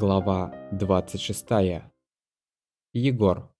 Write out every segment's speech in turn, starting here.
Глава 26. Егор.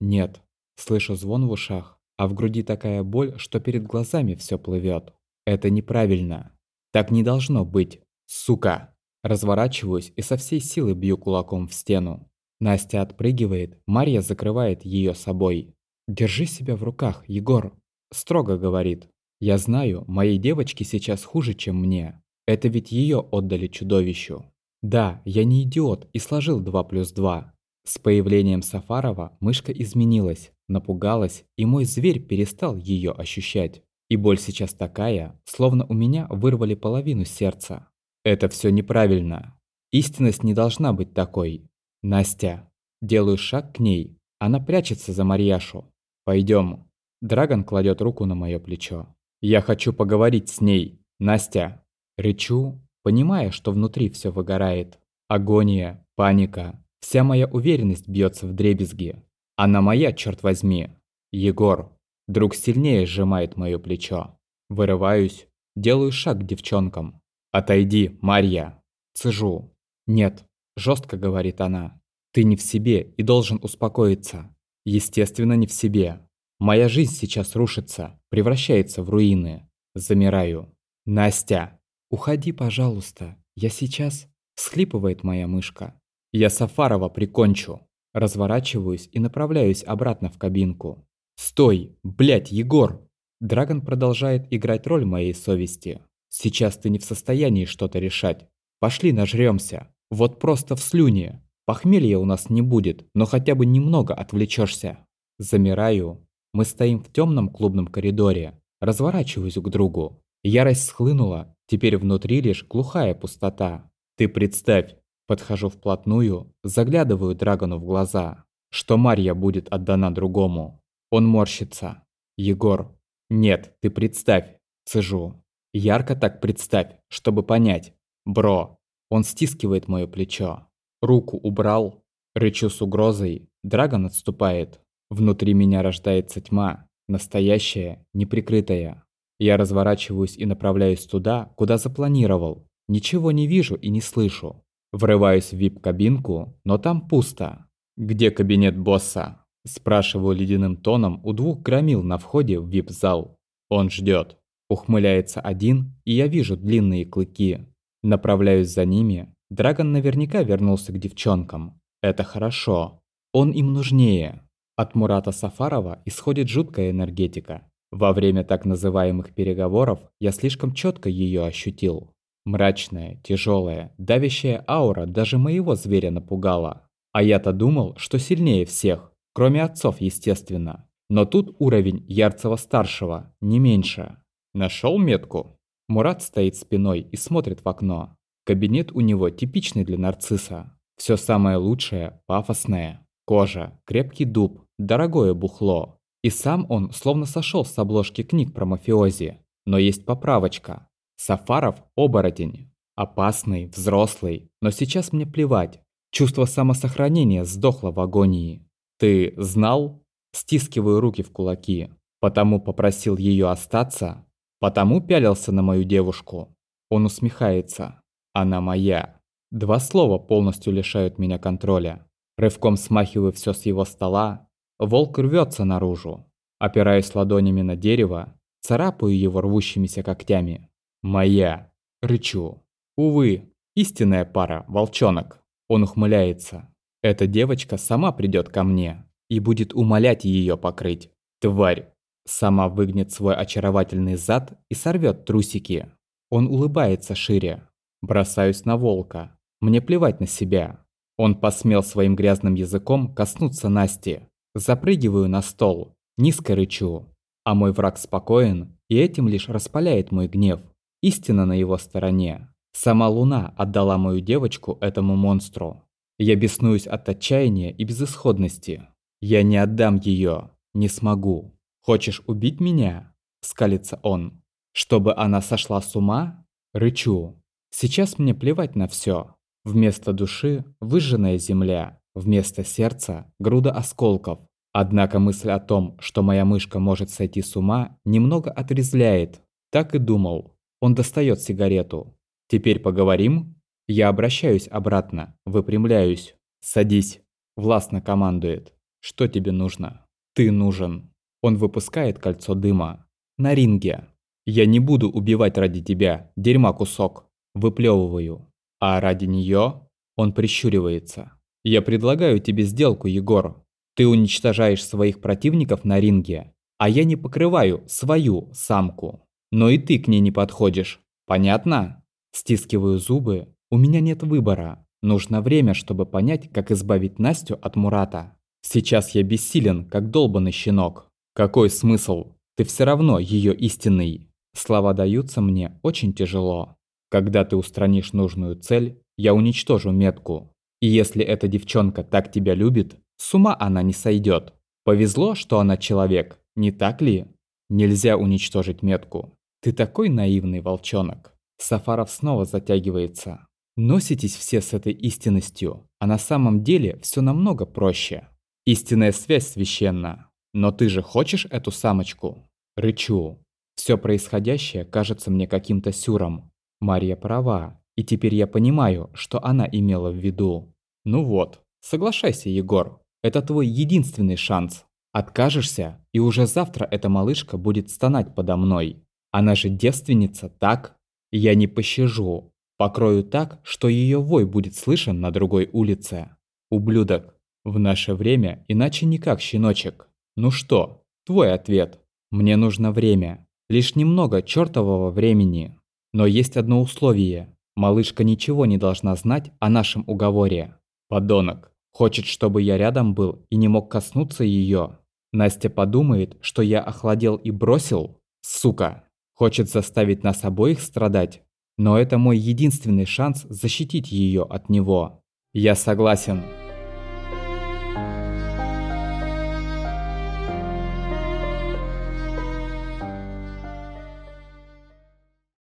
Нет, слышу звон в ушах, а в груди такая боль, что перед глазами все плывет. Это неправильно. Так не должно быть. Сука. Разворачиваюсь и со всей силы бью кулаком в стену. Настя отпрыгивает, Марья закрывает ее собой. «Держи себя в руках, Егор», – строго говорит. «Я знаю, моей девочке сейчас хуже, чем мне. Это ведь ее отдали чудовищу. Да, я не идиот и сложил 2 плюс 2. С появлением Сафарова мышка изменилась, напугалась, и мой зверь перестал ее ощущать. И боль сейчас такая, словно у меня вырвали половину сердца. Это все неправильно. Истинность не должна быть такой. Настя. Делаю шаг к ней. Она прячется за Марьяшу. Пойдем. Драгон кладет руку на мое плечо. Я хочу поговорить с ней. Настя. Рычу, понимая, что внутри все выгорает. Агония, паника, вся моя уверенность бьется в дребезги. Она моя, черт возьми. Егор. Друг сильнее сжимает мое плечо. Вырываюсь, делаю шаг к девчонкам. «Отойди, Марья!» Цежу. «Нет», – жестко говорит она. «Ты не в себе и должен успокоиться. Естественно, не в себе. Моя жизнь сейчас рушится, превращается в руины. Замираю. Настя!» «Уходи, пожалуйста, я сейчас...» – всхлипывает моя мышка. «Я Сафарова прикончу!» Разворачиваюсь и направляюсь обратно в кабинку. «Стой! Блять, Егор!» Драгон продолжает играть роль моей совести. «Сейчас ты не в состоянии что-то решать. Пошли нажрёмся. Вот просто в слюне. Похмелья у нас не будет, но хотя бы немного отвлечешься. Замираю. Мы стоим в темном клубном коридоре. Разворачиваюсь к другу. Ярость схлынула, Теперь внутри лишь глухая пустота. Ты представь, подхожу вплотную, заглядываю Драгону в глаза, что Марья будет отдана другому. Он морщится. Егор. Нет, ты представь. Цежу. Ярко так представь, чтобы понять. Бро. Он стискивает мое плечо. Руку убрал. Рычу с угрозой. Драгон отступает. Внутри меня рождается тьма. Настоящая, неприкрытая. Я разворачиваюсь и направляюсь туда, куда запланировал. Ничего не вижу и не слышу. Врываюсь в вип-кабинку, но там пусто. «Где кабинет босса?» Спрашиваю ледяным тоном у двух громил на входе в вип-зал. Он ждет. Ухмыляется один, и я вижу длинные клыки. Направляюсь за ними. Драгон наверняка вернулся к девчонкам. Это хорошо. Он им нужнее. От Мурата Сафарова исходит жуткая энергетика. Во время так называемых переговоров я слишком четко ее ощутил. Мрачная, тяжелая, давящая аура даже моего зверя напугала. А я-то думал, что сильнее всех, кроме отцов, естественно. Но тут уровень Ярцева-старшего, не меньше. Нашел метку? Мурат стоит спиной и смотрит в окно. Кабинет у него типичный для нарцисса. Все самое лучшее, пафосное. Кожа, крепкий дуб, дорогое бухло. И сам он словно сошел с обложки книг про мафиози. Но есть поправочка. Сафаров – оборотень. Опасный, взрослый, но сейчас мне плевать. Чувство самосохранения сдохло в агонии. Ты знал? Стискиваю руки в кулаки. Потому попросил ее остаться? Потому пялился на мою девушку? Он усмехается. Она моя. Два слова полностью лишают меня контроля. Рывком смахиваю все с его стола, Волк рвется наружу. Опираясь ладонями на дерево, царапаю его рвущимися когтями. «Моя!» – рычу. «Увы, истинная пара, волчонок!» Он ухмыляется. «Эта девочка сама придет ко мне и будет умолять ее покрыть. Тварь!» Сама выгнет свой очаровательный зад и сорвет трусики. Он улыбается шире. Бросаюсь на волка. Мне плевать на себя. Он посмел своим грязным языком коснуться Насти. Запрыгиваю на стол, низко рычу. А мой враг спокоен, и этим лишь распаляет мой гнев. Истина на его стороне. Сама Луна отдала мою девочку этому монстру. Я беснуюсь от отчаяния и безысходности. Я не отдам ее, не смогу. Хочешь убить меня? Скалится он. Чтобы она сошла с ума? Рычу. Сейчас мне плевать на все. Вместо души выжженная земля. Вместо сердца – груда осколков. Однако мысль о том, что моя мышка может сойти с ума, немного отрезвляет. Так и думал. Он достает сигарету. «Теперь поговорим?» Я обращаюсь обратно, выпрямляюсь. «Садись», – властно командует. «Что тебе нужно?» «Ты нужен». Он выпускает кольцо дыма. «На ринге». «Я не буду убивать ради тебя, дерьма кусок». Выплевываю. «А ради нее?» Он прищуривается. «Я предлагаю тебе сделку, Егор. Ты уничтожаешь своих противников на ринге, а я не покрываю свою самку. Но и ты к ней не подходишь. Понятно?» Стискиваю зубы. У меня нет выбора. Нужно время, чтобы понять, как избавить Настю от Мурата. Сейчас я бессилен, как долбанный щенок. Какой смысл? Ты все равно ее истинный. Слова даются мне очень тяжело. Когда ты устранишь нужную цель, я уничтожу метку. И если эта девчонка так тебя любит, с ума она не сойдет. Повезло, что она человек, не так ли? Нельзя уничтожить метку. Ты такой наивный волчонок. Сафаров снова затягивается. Носитесь все с этой истинностью, а на самом деле все намного проще. Истинная связь священна. Но ты же хочешь эту самочку? Рычу. Все происходящее кажется мне каким-то сюром. Мария права, и теперь я понимаю, что она имела в виду. Ну вот, соглашайся, Егор. Это твой единственный шанс. Откажешься, и уже завтра эта малышка будет стонать подо мной. Она же девственница, так? Я не пощажу. Покрою так, что ее вой будет слышен на другой улице. Ублюдок. В наше время иначе никак, щеночек. Ну что, твой ответ. Мне нужно время. Лишь немного чертового времени. Но есть одно условие. Малышка ничего не должна знать о нашем уговоре. Подонок. Хочет, чтобы я рядом был и не мог коснуться ее. Настя подумает, что я охладел и бросил? Сука. Хочет заставить нас обоих страдать, но это мой единственный шанс защитить ее от него. Я согласен.